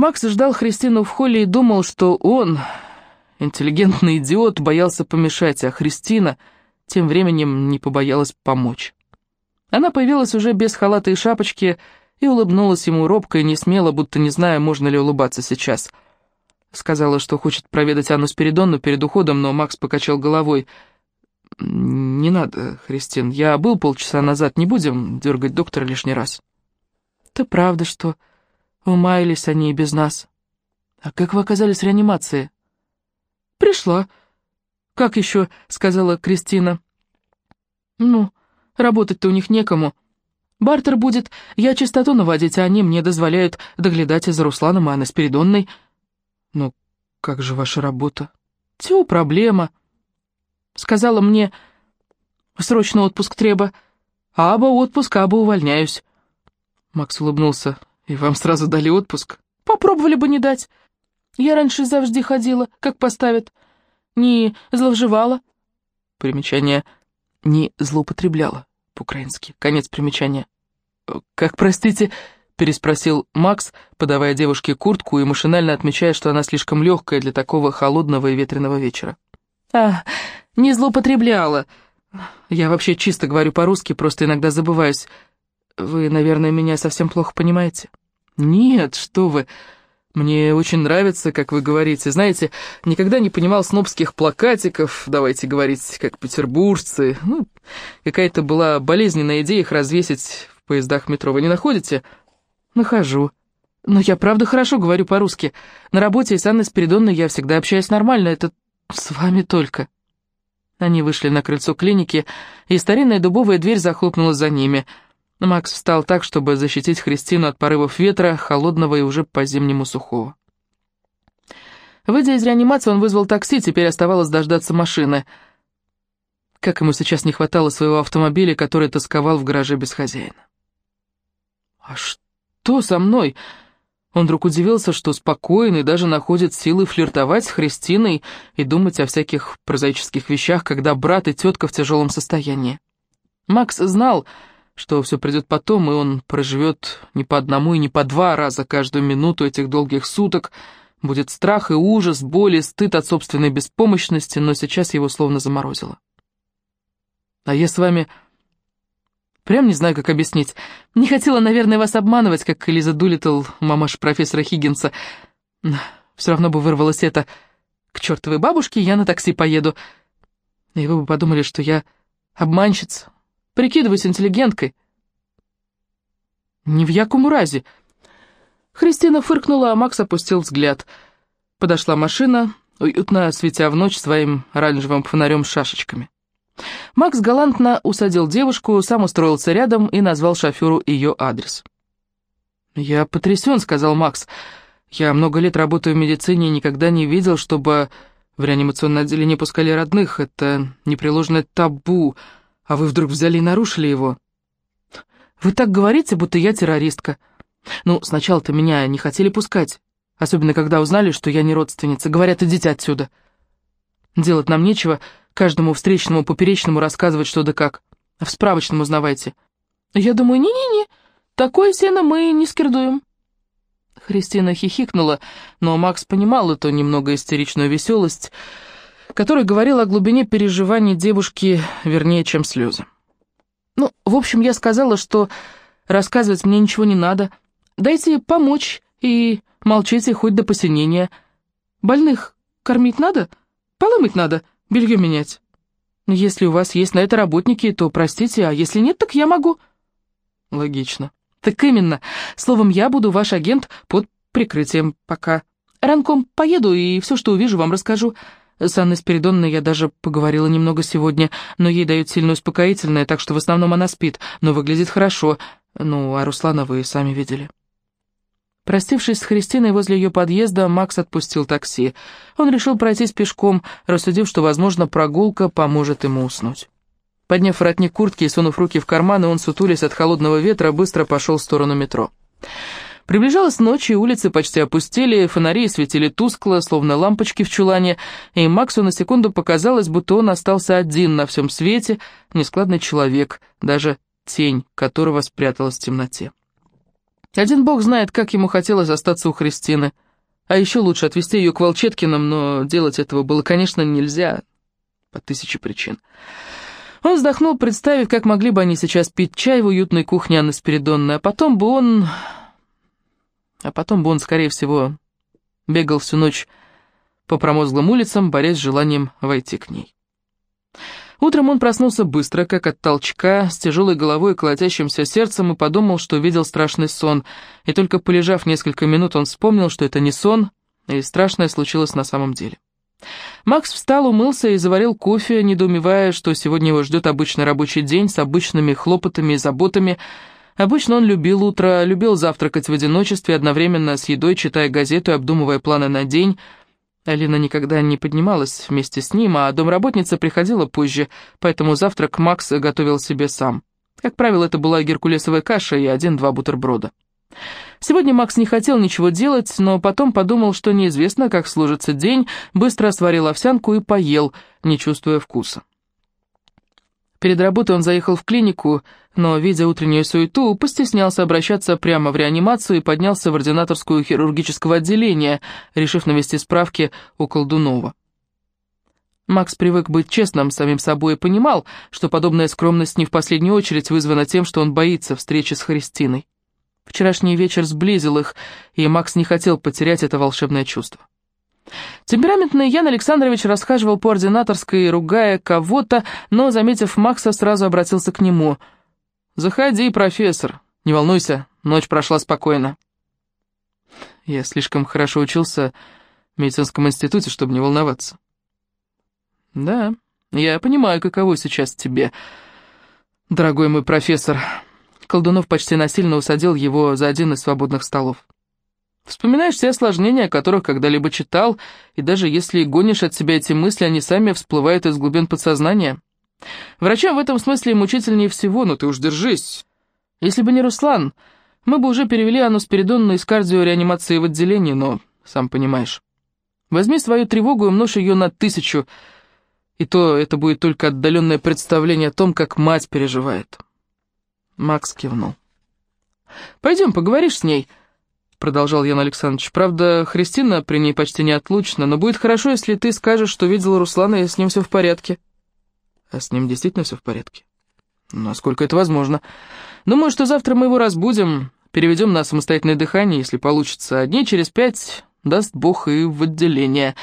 Макс ждал Христину в холле и думал, что он, интеллигентный идиот, боялся помешать, а Христина тем временем не побоялась помочь. Она появилась уже без халата и шапочки и улыбнулась ему робко и не смело, будто не зная, можно ли улыбаться сейчас. Сказала, что хочет проведать Анну Спиридонну перед уходом, но Макс покачал головой. «Не надо, Христин, я был полчаса назад, не будем дергать доктора лишний раз». «Да правда что? Умаялись они и без нас». «А как вы оказались в реанимации?» «Пришла». «Как еще?» — сказала Кристина. «Ну, работать-то у них некому. Бартер будет, я чистоту наводить, а они мне дозволяют доглядать за Русланом и Анной Спиридонной». «Ну, как же ваша работа?» «Тю, проблема». Сказала мне, срочно отпуск треба. Аба отпуск, аба увольняюсь. Макс улыбнулся. И вам сразу дали отпуск? Попробовали бы не дать. Я раньше завжди ходила, как поставят. Не зловживала. Примечание «не злоупотребляла» по-украински. Конец примечания. «Как, простите?» переспросил Макс, подавая девушке куртку и машинально отмечая, что она слишком легкая для такого холодного и ветреного вечера. «А, не злоупотребляла. Я вообще чисто говорю по-русски, просто иногда забываюсь. Вы, наверное, меня совсем плохо понимаете?» «Нет, что вы. Мне очень нравится, как вы говорите. Знаете, никогда не понимал снобских плакатиков, давайте говорить, как петербуржцы. Ну, какая-то была болезненная идея их развесить в поездах метро. Вы не находите?» «Нахожу. Но я правда хорошо говорю по-русски. На работе и с Анной Спиридонной я всегда общаюсь нормально, это с вами только». Они вышли на крыльцо клиники, и старинная дубовая дверь захлопнулась за ними. Макс встал так, чтобы защитить Христину от порывов ветра, холодного и уже по-зимнему сухого. Выйдя из реанимации, он вызвал такси, теперь оставалось дождаться машины. Как ему сейчас не хватало своего автомобиля, который тосковал в гараже без хозяина. «А что?» со мной?» Он вдруг удивился, что спокоен и даже находит силы флиртовать с Христиной и думать о всяких прозаических вещах, когда брат и тетка в тяжелом состоянии. Макс знал, что все придет потом, и он проживет не по одному и не по два раза каждую минуту этих долгих суток. Будет страх и ужас, боль и стыд от собственной беспомощности, но сейчас его словно заморозило. «А я с вами Прям не знаю, как объяснить. Не хотела, наверное, вас обманывать, как Элиза Дулиттл, мамаша профессора Хиггинса. Все равно бы вырвалось это. К чертовой бабушке я на такси поеду. И вы бы подумали, что я обманщица. Прикидываюсь интеллигенткой. Не в якому разе. Христина фыркнула, а Макс опустил взгляд. Подошла машина, уютно светя в ночь своим оранжевым фонарем с шашечками. Макс галантно усадил девушку, сам устроился рядом и назвал шоферу ее адрес. «Я потрясен», — сказал Макс. «Я много лет работаю в медицине и никогда не видел, чтобы в реанимационное отделение пускали родных. Это непреложное табу, а вы вдруг взяли и нарушили его». «Вы так говорите, будто я террористка. Ну, сначала-то меня не хотели пускать, особенно когда узнали, что я не родственница. Говорят, идите отсюда. Делать нам нечего, — каждому встречному поперечному рассказывать что да как. В справочном узнавайте. Я думаю, не-не-не, такое сено мы не скирдуем. Христина хихикнула, но Макс понимал эту немного истеричную веселость, которая говорила о глубине переживаний девушки вернее, чем слезы. Ну, в общем, я сказала, что рассказывать мне ничего не надо. Дайте помочь и молчите хоть до посинения. Больных кормить надо? Полы мыть надо? Белье менять. Если у вас есть на это работники, то простите, а если нет, так я могу. Логично. Так именно. Словом, я буду ваш агент под прикрытием пока. Ранком поеду и все, что увижу, вам расскажу. С Анной Спиридонной я даже поговорила немного сегодня, но ей дают сильно успокоительное, так что в основном она спит, но выглядит хорошо. Ну, а Руслана вы сами видели. Простившись с Христиной возле ее подъезда, Макс отпустил такси. Он решил пройтись пешком, рассудив, что, возможно, прогулка поможет ему уснуть. Подняв воротник куртки и сунув руки в карманы, он, сутулясь от холодного ветра, быстро пошел в сторону метро. Приближалась ночь, и улицы почти опустели, фонари светили тускло, словно лампочки в чулане, и Максу на секунду показалось, будто он остался один на всем свете, нескладный человек, даже тень которого спряталась в темноте. Один бог знает, как ему хотелось остаться у Христины. А еще лучше отвезти ее к Волчеткиным, но делать этого было, конечно, нельзя. По тысяче причин. Он вздохнул, представив, как могли бы они сейчас пить чай в уютной кухне Анны Спиридонны, а потом бы он... А потом бы он, скорее всего, бегал всю ночь по промозглым улицам, борясь с желанием войти к ней. Утром он проснулся быстро, как от толчка, с тяжелой головой и колотящимся сердцем, и подумал, что увидел страшный сон. И только полежав несколько минут, он вспомнил, что это не сон, и страшное случилось на самом деле. Макс встал, умылся и заварил кофе, недоумевая, что сегодня его ждет обычный рабочий день с обычными хлопотами и заботами. Обычно он любил утро, любил завтракать в одиночестве, одновременно с едой, читая газету и обдумывая планы на день. Алина никогда не поднималась вместе с ним, а домработница приходила позже, поэтому завтрак Макс готовил себе сам. Как правило, это была геркулесовая каша и один-два бутерброда. Сегодня Макс не хотел ничего делать, но потом подумал, что неизвестно, как сложится день, быстро сварил овсянку и поел, не чувствуя вкуса. Перед работой он заехал в клинику, но, видя утреннюю суету, постеснялся обращаться прямо в реанимацию и поднялся в ординаторскую хирургического отделения, решив навести справки у Колдунова. Макс привык быть честным самим собой и понимал, что подобная скромность не в последнюю очередь вызвана тем, что он боится встречи с Христиной. Вчерашний вечер сблизил их, и Макс не хотел потерять это волшебное чувство. Темпераментный Ян Александрович расхаживал по ординаторской, ругая кого-то, но, заметив Макса, сразу обратился к нему. «Заходи, профессор. Не волнуйся, ночь прошла спокойно». Я слишком хорошо учился в медицинском институте, чтобы не волноваться. «Да, я понимаю, каково сейчас тебе, дорогой мой профессор». Колдунов почти насильно усадил его за один из свободных столов. Вспоминаешь все осложнения, о которых когда-либо читал, и даже если гонишь от себя эти мысли, они сами всплывают из глубин подсознания. Врачам в этом смысле мучительнее всего, но ты уж держись. Если бы не Руслан, мы бы уже перевели Анну Спиридонну из кардиореанимации в отделение, но, сам понимаешь. Возьми свою тревогу и множь ее на тысячу, и то это будет только отдаленное представление о том, как мать переживает. Макс кивнул. «Пойдем, поговоришь с ней», — продолжал Ян Александрович. «Правда, Христина при ней почти неотлучна, но будет хорошо, если ты скажешь, что видела Руслана, и с ним все в порядке». «А с ним действительно все в порядке?» «Насколько это возможно. Думаю, что завтра мы его разбудим, переведем на самостоятельное дыхание, если получится. А дней через пять, даст Бог, и в отделение.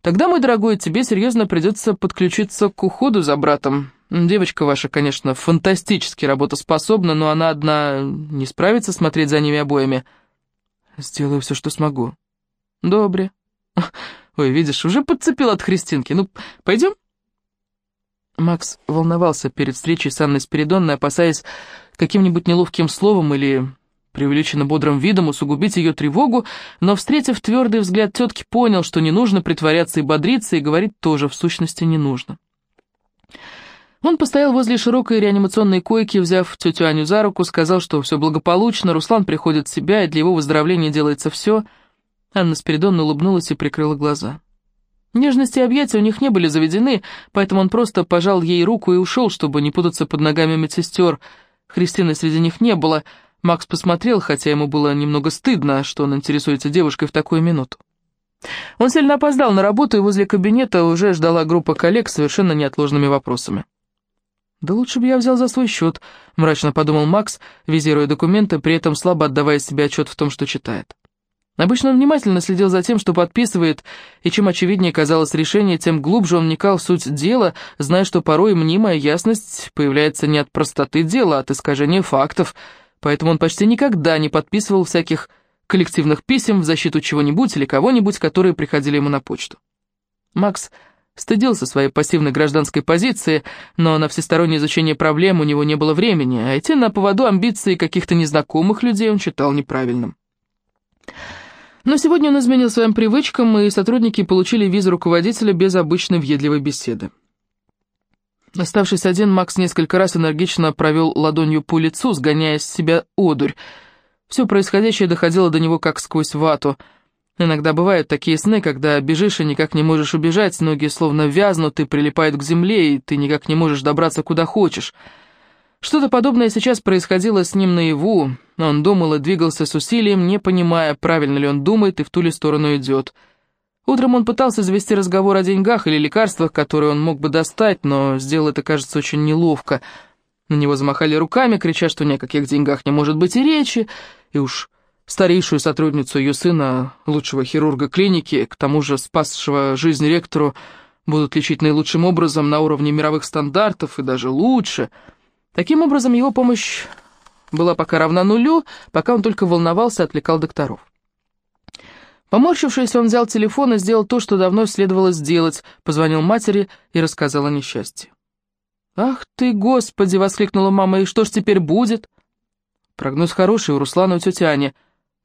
Тогда, мой дорогой, тебе серьезно придется подключиться к уходу за братом. Девочка ваша, конечно, фантастически работоспособна, но она одна не справится смотреть за ними обоими». Сделаю все, что смогу. Добре. Ой, видишь, уже подцепил от Христинки. Ну, пойдем? Макс волновался перед встречей с Анной Спиридонной, опасаясь каким-нибудь неловким словом или преувеличенно бодрым видом усугубить ее тревогу, но, встретив твердый взгляд тетки, понял, что не нужно притворяться и бодриться, и говорить тоже в сущности не нужно. Он постоял возле широкой реанимационной койки, взяв тетю Аню за руку, сказал, что все благополучно, Руслан приходит в себя, и для его выздоровления делается все. Анна Спиридонна улыбнулась и прикрыла глаза. Нежности и объятия у них не были заведены, поэтому он просто пожал ей руку и ушел, чтобы не путаться под ногами медсестер. Христины среди них не было. Макс посмотрел, хотя ему было немного стыдно, что он интересуется девушкой в такую минуту. Он сильно опоздал на работу, и возле кабинета уже ждала группа коллег с совершенно неотложными вопросами. «Да лучше бы я взял за свой счет», — мрачно подумал Макс, визируя документы, при этом слабо отдавая себе отчет в том, что читает. Обычно он внимательно следил за тем, что подписывает, и чем очевиднее казалось решение, тем глубже он вникал в суть дела, зная, что порой мнимая ясность появляется не от простоты дела, а от искажения фактов, поэтому он почти никогда не подписывал всяких коллективных писем в защиту чего-нибудь или кого-нибудь, которые приходили ему на почту. Макс Стыдился своей пассивной гражданской позиции, но на всестороннее изучение проблем у него не было времени, а идти на поводу амбиций каких-то незнакомых людей он считал неправильным. Но сегодня он изменил своим привычкам, и сотрудники получили визу руководителя без обычной въедливой беседы. Оставшись один, Макс несколько раз энергично провел ладонью по лицу, сгоняя с себя одурь. Все происходящее доходило до него как сквозь вату — Иногда бывают такие сны, когда бежишь и никак не можешь убежать, ноги словно вязнут и прилипают к земле, и ты никак не можешь добраться куда хочешь. Что-то подобное сейчас происходило с ним наяву. Он думал и двигался с усилием, не понимая, правильно ли он думает и в ту ли сторону идет. Утром он пытался завести разговор о деньгах или лекарствах, которые он мог бы достать, но сделал это, кажется, очень неловко. На него замахали руками, крича, что ни о каких деньгах не может быть и речи, и уж старейшую сотрудницу ее сына, лучшего хирурга клиники, к тому же спасшего жизнь ректору, будут лечить наилучшим образом на уровне мировых стандартов и даже лучше. Таким образом, его помощь была пока равна нулю, пока он только волновался и отвлекал докторов. Поморщившись, он взял телефон и сделал то, что давно следовало сделать, позвонил матери и рассказал о несчастье. «Ах ты, Господи!» — воскликнула мама. «И что ж теперь будет?» Прогноз хороший у Руслана и у тети Ани.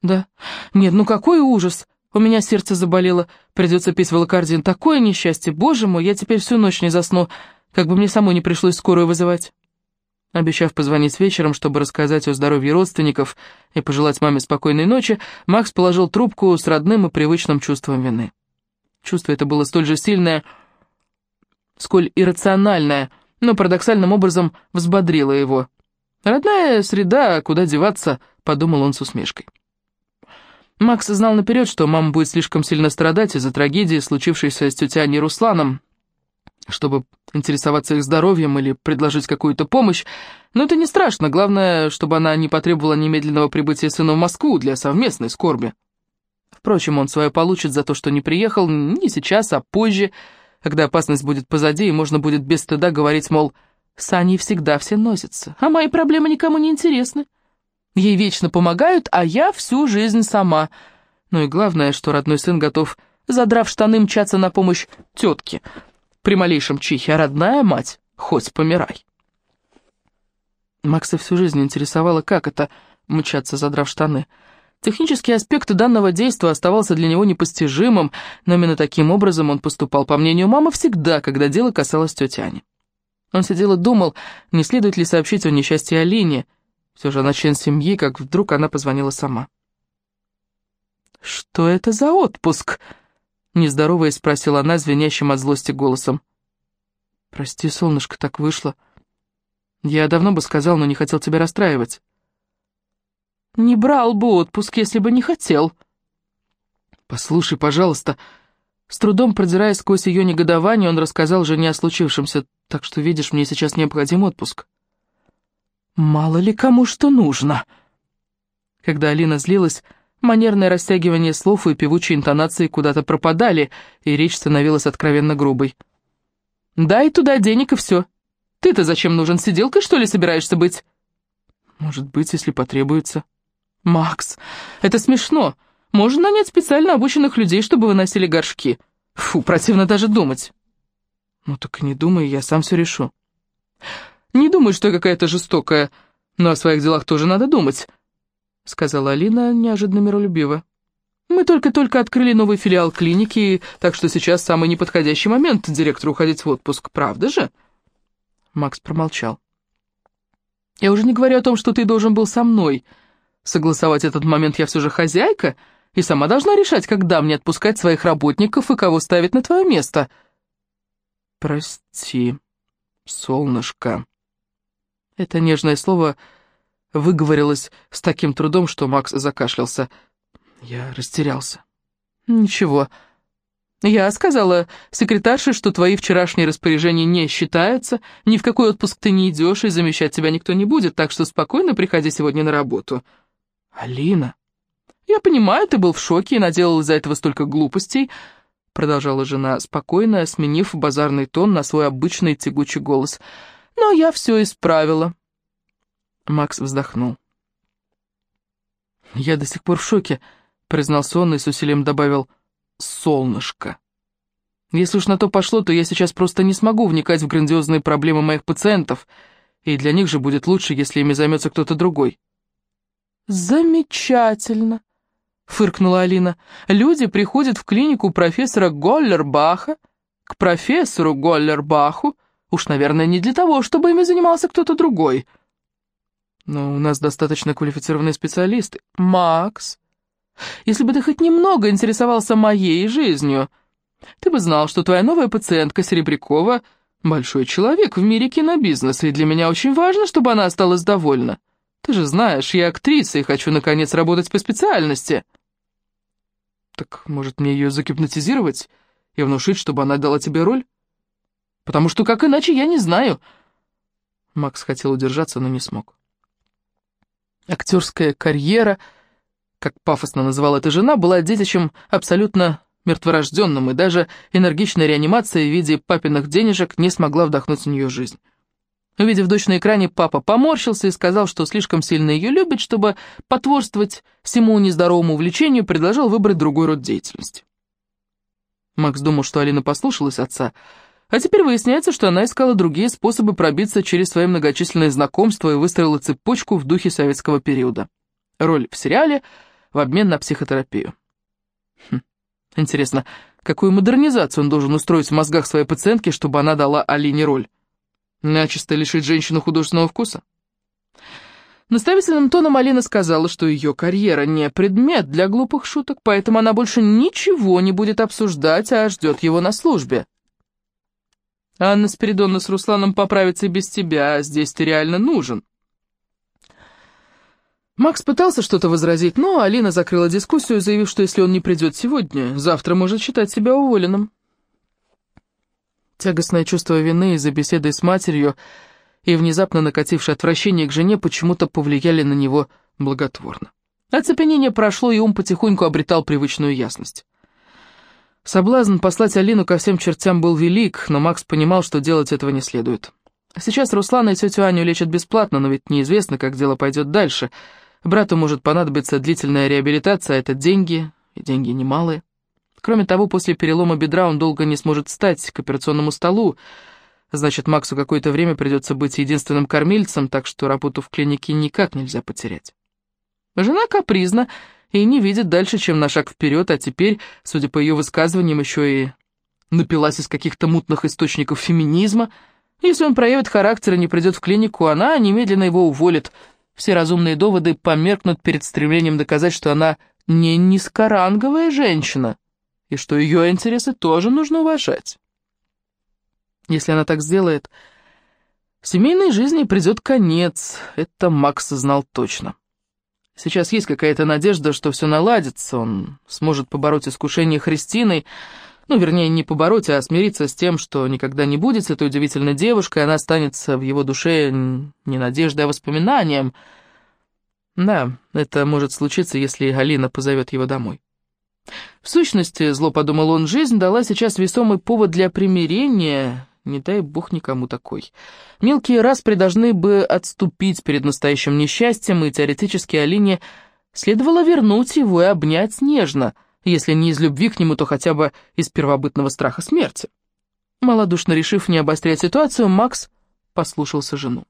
«Да. Нет, ну какой ужас! У меня сердце заболело. Придется пить волокордин. Такое несчастье! Боже мой, я теперь всю ночь не засну. Как бы мне самой не пришлось скорую вызывать». Обещав позвонить вечером, чтобы рассказать о здоровье родственников и пожелать маме спокойной ночи, Макс положил трубку с родным и привычным чувством вины. Чувство это было столь же сильное, сколь иррациональное, но парадоксальным образом взбодрило его. «Родная среда, куда деваться?» — подумал он с усмешкой. Макс знал наперед, что мама будет слишком сильно страдать из-за трагедии, случившейся с тетей Аней Русланом, чтобы интересоваться их здоровьем или предложить какую-то помощь, но это не страшно, главное, чтобы она не потребовала немедленного прибытия сына в Москву для совместной скорби. Впрочем, он свое получит за то, что не приехал не сейчас, а позже, когда опасность будет позади, и можно будет без стыда говорить, мол, с Аней всегда все носятся, а мои проблемы никому не интересны. Ей вечно помогают, а я всю жизнь сама. Ну и главное, что родной сын готов, задрав штаны, мчаться на помощь тетке, при малейшем чихе, а родная мать хоть помирай. Макса всю жизнь интересовало, как это мчаться, задрав штаны. Технический аспект данного действия оставался для него непостижимым, но именно таким образом он поступал, по мнению мамы, всегда, когда дело касалось тети Ани. Он сидел и думал, не следует ли сообщить о несчастье Алине. Все же она член семьи, как вдруг она позвонила сама. «Что это за отпуск?» Нездороваясь, спросила она звенящим от злости голосом. «Прости, солнышко, так вышло. Я давно бы сказал, но не хотел тебя расстраивать». «Не брал бы отпуск, если бы не хотел». «Послушай, пожалуйста». С трудом продирая сквозь ее негодование, он рассказал жене о случившемся, так что, видишь, мне сейчас необходим отпуск. «Мало ли кому что нужно». Когда Алина злилась, Манерное растягивание слов и певучие интонации куда-то пропадали, и речь становилась откровенно грубой. «Дай туда денег и все. Ты-то зачем нужен? Сиделкой, что ли, собираешься быть?» «Может быть, если потребуется». «Макс, это смешно. Можно нанять специально обученных людей, чтобы выносили горшки. Фу, противно даже думать». «Ну так не думай, я сам все решу». «Не думай, что я какая-то жестокая, но о своих делах тоже надо думать. — сказала Алина неожиданно миролюбиво. «Мы только-только открыли новый филиал клиники, так что сейчас самый неподходящий момент директору уходить в отпуск, правда же?» Макс промолчал. «Я уже не говорю о том, что ты должен был со мной. Согласовать этот момент я все же хозяйка, и сама должна решать, когда мне отпускать своих работников и кого ставить на твое место». «Прости, солнышко». Это нежное слово выговорилась с таким трудом, что Макс закашлялся. Я растерялся. «Ничего. Я сказала секретарше, что твои вчерашние распоряжения не считаются, ни в какой отпуск ты не идешь, и замещать тебя никто не будет, так что спокойно приходи сегодня на работу». «Алина, я понимаю, ты был в шоке и наделал из-за этого столько глупостей», продолжала жена спокойно, сменив базарный тон на свой обычный тягучий голос. «Но я все исправила». Макс вздохнул. «Я до сих пор в шоке», — признался он и с усилием добавил «солнышко». «Если уж на то пошло, то я сейчас просто не смогу вникать в грандиозные проблемы моих пациентов, и для них же будет лучше, если ими займется кто-то другой». «Замечательно», — фыркнула Алина. «Люди приходят в клинику профессора Голлербаха, к профессору Голлербаху, уж, наверное, не для того, чтобы ими занимался кто-то другой». Но у нас достаточно квалифицированные специалисты. Макс, если бы ты хоть немного интересовался моей жизнью, ты бы знал, что твоя новая пациентка Серебрякова большой человек в мире кинобизнеса, и для меня очень важно, чтобы она осталась довольна. Ты же знаешь, я актриса и хочу, наконец, работать по специальности». «Так, может, мне ее загипнотизировать и внушить, чтобы она дала тебе роль? Потому что как иначе, я не знаю». Макс хотел удержаться, но не смог. Актерская карьера, как пафосно называла эта жена, была детищем абсолютно мертворожденным, и даже энергичная реанимация в виде папиных денежек не смогла вдохнуть в нее жизнь. Увидев дочь на экране, папа поморщился и сказал, что слишком сильно ее любит, чтобы потворствовать всему нездоровому увлечению, предложил выбрать другой род деятельности. Макс думал, что Алина послушалась отца, а теперь выясняется, что она искала другие способы пробиться через свои многочисленные знакомства и выстроила цепочку в духе советского периода. Роль в сериале в обмен на психотерапию. Хм. Интересно, какую модернизацию он должен устроить в мозгах своей пациентки, чтобы она дала Алине роль? Начисто лишить женщину художественного вкуса? Наставительным тоном Алина сказала, что ее карьера не предмет для глупых шуток, поэтому она больше ничего не будет обсуждать, а ждет его на службе. Анна Спиридонна с Русланом поправится и без тебя, а здесь ты реально нужен. Макс пытался что-то возразить, но Алина закрыла дискуссию, заявив, что если он не придет сегодня, завтра может считать себя уволенным. Тягостное чувство вины из-за беседы с матерью и внезапно накатившее отвращение к жене почему-то повлияли на него благотворно. Оцепенение прошло, и ум потихоньку обретал привычную ясность. Соблазн послать Алину ко всем чертям был велик, но Макс понимал, что делать этого не следует. Сейчас Руслана и тетю Аню лечат бесплатно, но ведь неизвестно, как дело пойдет дальше — Брату может понадобиться длительная реабилитация, а это деньги, и деньги немалые. Кроме того, после перелома бедра он долго не сможет встать к операционному столу. Значит, Максу какое-то время придется быть единственным кормильцем, так что работу в клинике никак нельзя потерять. Жена капризна и не видит дальше, чем на шаг вперед, а теперь, судя по ее высказываниям, еще и напилась из каких-то мутных источников феминизма. Если он проявит характер и не придет в клинику, она немедленно его уволит – все разумные доводы померкнут перед стремлением доказать, что она не низкоранговая женщина, и что ее интересы тоже нужно уважать. Если она так сделает, семейной жизни придет конец, это Макс знал точно. Сейчас есть какая-то надежда, что все наладится, он сможет побороть искушение Христиной, ну, вернее, не побороть, а смириться с тем, что никогда не будет с этой удивительной девушкой, она останется в его душе не надеждой, а воспоминанием. Да, это может случиться, если Алина позовет его домой. В сущности, зло подумал он, жизнь дала сейчас весомый повод для примирения, не дай бог никому такой. Мелкие распри должны бы отступить перед настоящим несчастьем, и теоретически Алине следовало вернуть его и обнять нежно — если не из любви к нему, то хотя бы из первобытного страха смерти. Малодушно решив не обострять ситуацию, Макс послушался жену.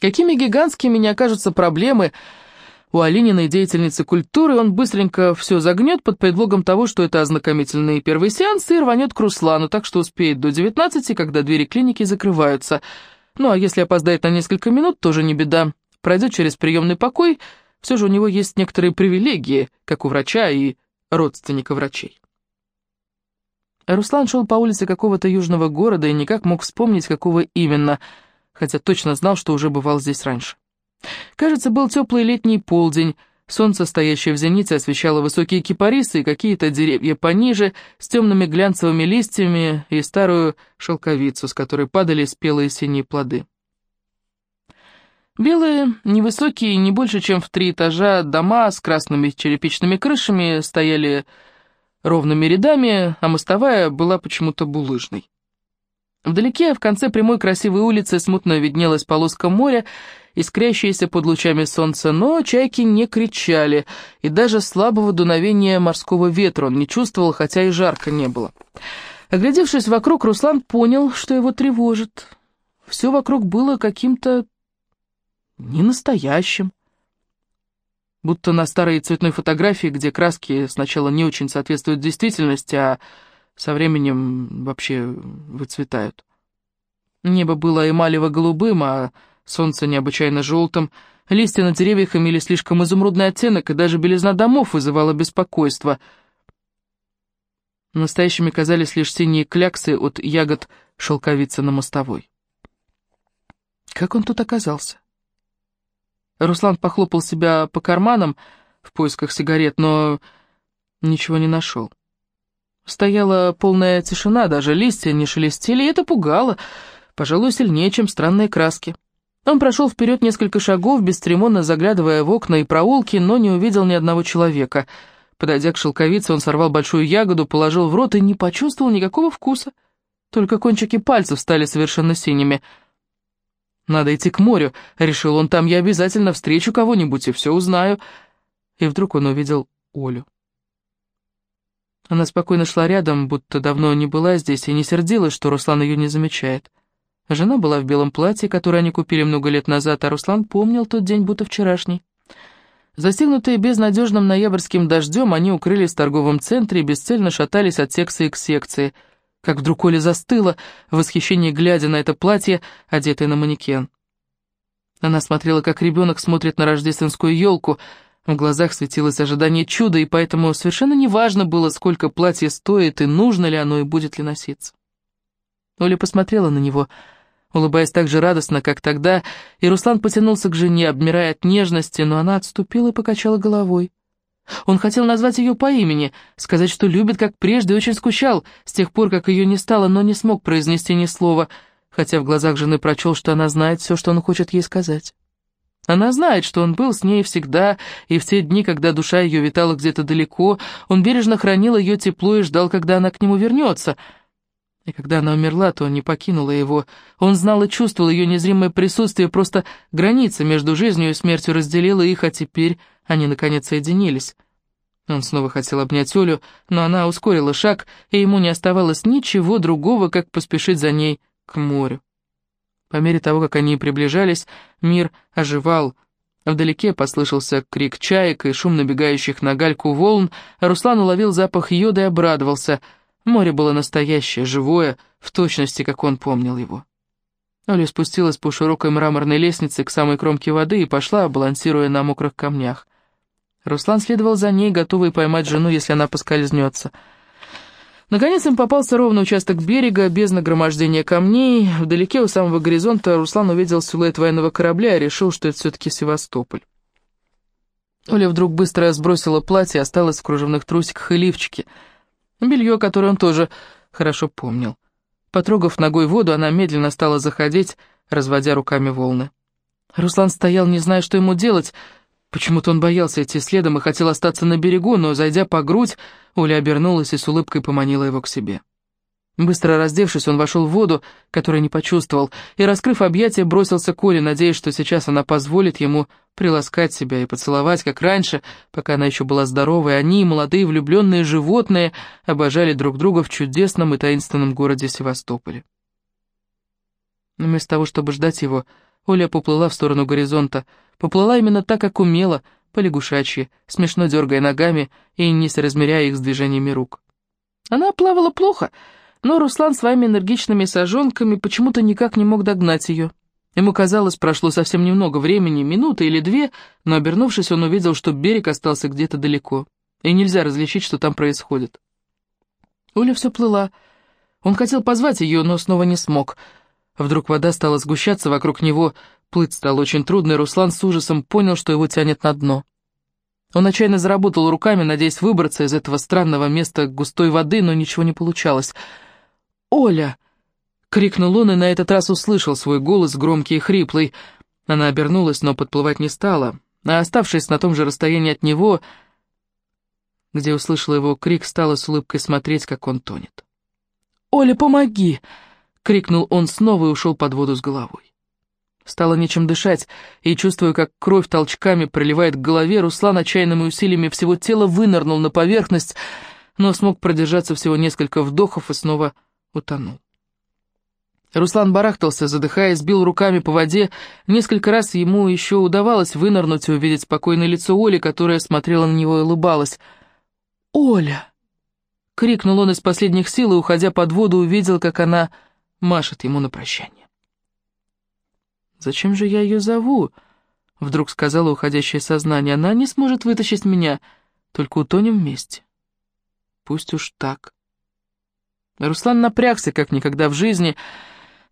Какими гигантскими не окажутся проблемы у Алининой деятельницы культуры, он быстренько все загнет под предлогом того, что это ознакомительный первый сеанс, и рванет к Руслану, так что успеет до 19, когда двери клиники закрываются. Ну а если опоздает на несколько минут, тоже не беда. Пройдет через приемный покой — все же у него есть некоторые привилегии, как у врача и родственника врачей. Руслан шел по улице какого-то южного города и никак мог вспомнить, какого именно, хотя точно знал, что уже бывал здесь раньше. Кажется, был теплый летний полдень, солнце, стоящее в зените, освещало высокие кипарисы и какие-то деревья пониже, с темными глянцевыми листьями и старую шелковицу, с которой падали спелые синие плоды. Белые, невысокие, не больше, чем в три этажа дома с красными черепичными крышами стояли ровными рядами, а мостовая была почему-то булыжной. Вдалеке, в конце прямой красивой улицы, смутно виднелась полоска моря, искрящаяся под лучами солнца, но чайки не кричали, и даже слабого дуновения морского ветра он не чувствовал, хотя и жарко не было. Оглядевшись вокруг, Руслан понял, что его тревожит. Все вокруг было каким-то не настоящим. Будто на старой цветной фотографии, где краски сначала не очень соответствуют действительности, а со временем вообще выцветают. Небо было эмалево-голубым, а солнце необычайно желтым, листья на деревьях имели слишком изумрудный оттенок, и даже белизна домов вызывала беспокойство. Настоящими казались лишь синие кляксы от ягод шелковицы на мостовой. Как он тут оказался? Руслан похлопал себя по карманам в поисках сигарет, но ничего не нашел. Стояла полная тишина, даже листья не шелестели, и это пугало, пожалуй, сильнее, чем странные краски. Он прошел вперед несколько шагов, бесцеремонно заглядывая в окна и проулки, но не увидел ни одного человека. Подойдя к шелковице, он сорвал большую ягоду, положил в рот и не почувствовал никакого вкуса. Только кончики пальцев стали совершенно синими. «Надо идти к морю», — решил он, — «там я обязательно встречу кого-нибудь и все узнаю». И вдруг он увидел Олю. Она спокойно шла рядом, будто давно не была здесь, и не сердилась, что Руслан ее не замечает. Жена была в белом платье, которое они купили много лет назад, а Руслан помнил тот день, будто вчерашний. Застигнутые безнадежным ноябрьским дождем, они укрылись в торговом центре и бесцельно шатались от секции к секции, как вдруг Оля застыла, в восхищении глядя на это платье, одетое на манекен. Она смотрела, как ребенок смотрит на рождественскую елку, в глазах светилось ожидание чуда, и поэтому совершенно неважно было, сколько платье стоит, и нужно ли оно, и будет ли носиться. Оля посмотрела на него, улыбаясь так же радостно, как тогда, и Руслан потянулся к жене, обмирая от нежности, но она отступила и покачала головой. Он хотел назвать ее по имени, сказать, что любит, как прежде, очень скучал, с тех пор, как ее не стало, но не смог произнести ни слова, хотя в глазах жены прочел, что она знает все, что он хочет ей сказать. Она знает, что он был с ней всегда, и в те дни, когда душа ее витала где-то далеко, он бережно хранил ее тепло и ждал, когда она к нему вернется — и когда она умерла, то не покинула его. Он знал и чувствовал ее незримое присутствие, просто граница между жизнью и смертью разделила их, а теперь они наконец соединились. Он снова хотел обнять Олю, но она ускорила шаг, и ему не оставалось ничего другого, как поспешить за ней к морю. По мере того, как они приближались, мир оживал. Вдалеке послышался крик чаек и шум набегающих на гальку волн, Руслан уловил запах йода и обрадовался — Море было настоящее, живое, в точности, как он помнил его. Оля спустилась по широкой мраморной лестнице к самой кромке воды и пошла, балансируя на мокрых камнях. Руслан следовал за ней, готовый поймать жену, если она поскользнется. Наконец им попался ровный участок берега, без нагромождения камней. Вдалеке у самого горизонта Руслан увидел силуэт военного корабля и решил, что это все-таки Севастополь. Оля вдруг быстро сбросила платье, осталась в кружевных трусиках и лифчике — Белье, которое он тоже хорошо помнил. Потрогав ногой воду, она медленно стала заходить, разводя руками волны. Руслан стоял, не зная, что ему делать. Почему-то он боялся идти следом и хотел остаться на берегу, но, зайдя по грудь, Оля обернулась и с улыбкой поманила его к себе. Быстро раздевшись, он вошел в воду, которую не почувствовал, и, раскрыв объятия, бросился к Оле, надеясь, что сейчас она позволит ему приласкать себя и поцеловать, как раньше, пока она еще была здоровой. Они, молодые влюбленные животные, обожали друг друга в чудесном и таинственном городе Севастополе. Но вместо того, чтобы ждать его, Оля поплыла в сторону горизонта. Поплыла именно так, как умела, полягушачьи, смешно дергая ногами и не соразмеряя их с движениями рук. Она плавала плохо, — но Руслан своими энергичными сожонками почему-то никак не мог догнать ее. Ему казалось, прошло совсем немного времени, минута или две, но, обернувшись, он увидел, что берег остался где-то далеко, и нельзя различить, что там происходит. Оля все плыла. Он хотел позвать ее, но снова не смог. Вдруг вода стала сгущаться вокруг него, плыть стало очень трудно, и Руслан с ужасом понял, что его тянет на дно. Он отчаянно заработал руками, надеясь выбраться из этого странного места густой воды, но ничего не получалось — «Оля!» — крикнул он и на этот раз услышал свой голос, громкий и хриплый. Она обернулась, но подплывать не стала, а оставшись на том же расстоянии от него, где услышала его крик, стала с улыбкой смотреть, как он тонет. «Оля, помоги!» — крикнул он снова и ушел под воду с головой. Стало нечем дышать, и, чувствуя, как кровь толчками проливает к голове, Руслан отчаянными усилиями всего тела вынырнул на поверхность, но смог продержаться всего несколько вдохов и снова утонул. Руслан барахтался, задыхаясь, бил руками по воде. Несколько раз ему еще удавалось вынырнуть и увидеть спокойное лицо Оли, которая смотрела на него и улыбалась. «Оля!» — крикнул он из последних сил и, уходя под воду, увидел, как она машет ему на прощание. «Зачем же я ее зову?» — вдруг сказала уходящее сознание. «Она не сможет вытащить меня, только утонем вместе». «Пусть уж так». Руслан напрягся, как никогда в жизни,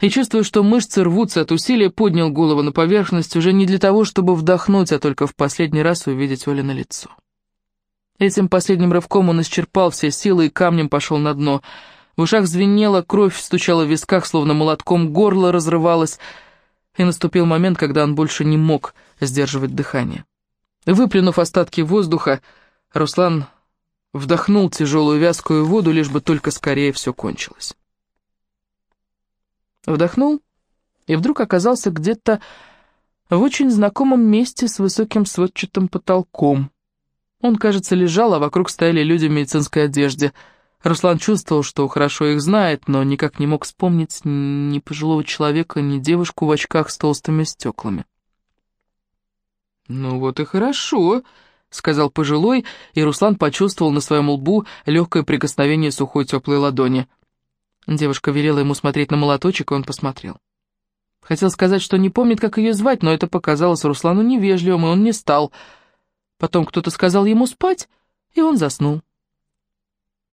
и, чувствуя, что мышцы рвутся от усилия, поднял голову на поверхность уже не для того, чтобы вдохнуть, а только в последний раз увидеть Оле на лицо. Этим последним рывком он исчерпал все силы и камнем пошел на дно. В ушах звенело, кровь стучала в висках, словно молотком, горло разрывалось, и наступил момент, когда он больше не мог сдерживать дыхание. Выплюнув остатки воздуха, Руслан вдохнул тяжелую вязкую воду, лишь бы только скорее все кончилось. Вдохнул и вдруг оказался где-то в очень знакомом месте с высоким сводчатым потолком. Он, кажется, лежал, а вокруг стояли люди в медицинской одежде. Руслан чувствовал, что хорошо их знает, но никак не мог вспомнить ни пожилого человека, ни девушку в очках с толстыми стеклами. «Ну вот и хорошо», — сказал пожилой, и Руслан почувствовал на своем лбу легкое прикосновение сухой теплой ладони. Девушка велела ему смотреть на молоточек, и он посмотрел. Хотел сказать, что не помнит, как ее звать, но это показалось Руслану невежливым, и он не стал. Потом кто-то сказал ему спать, и он заснул.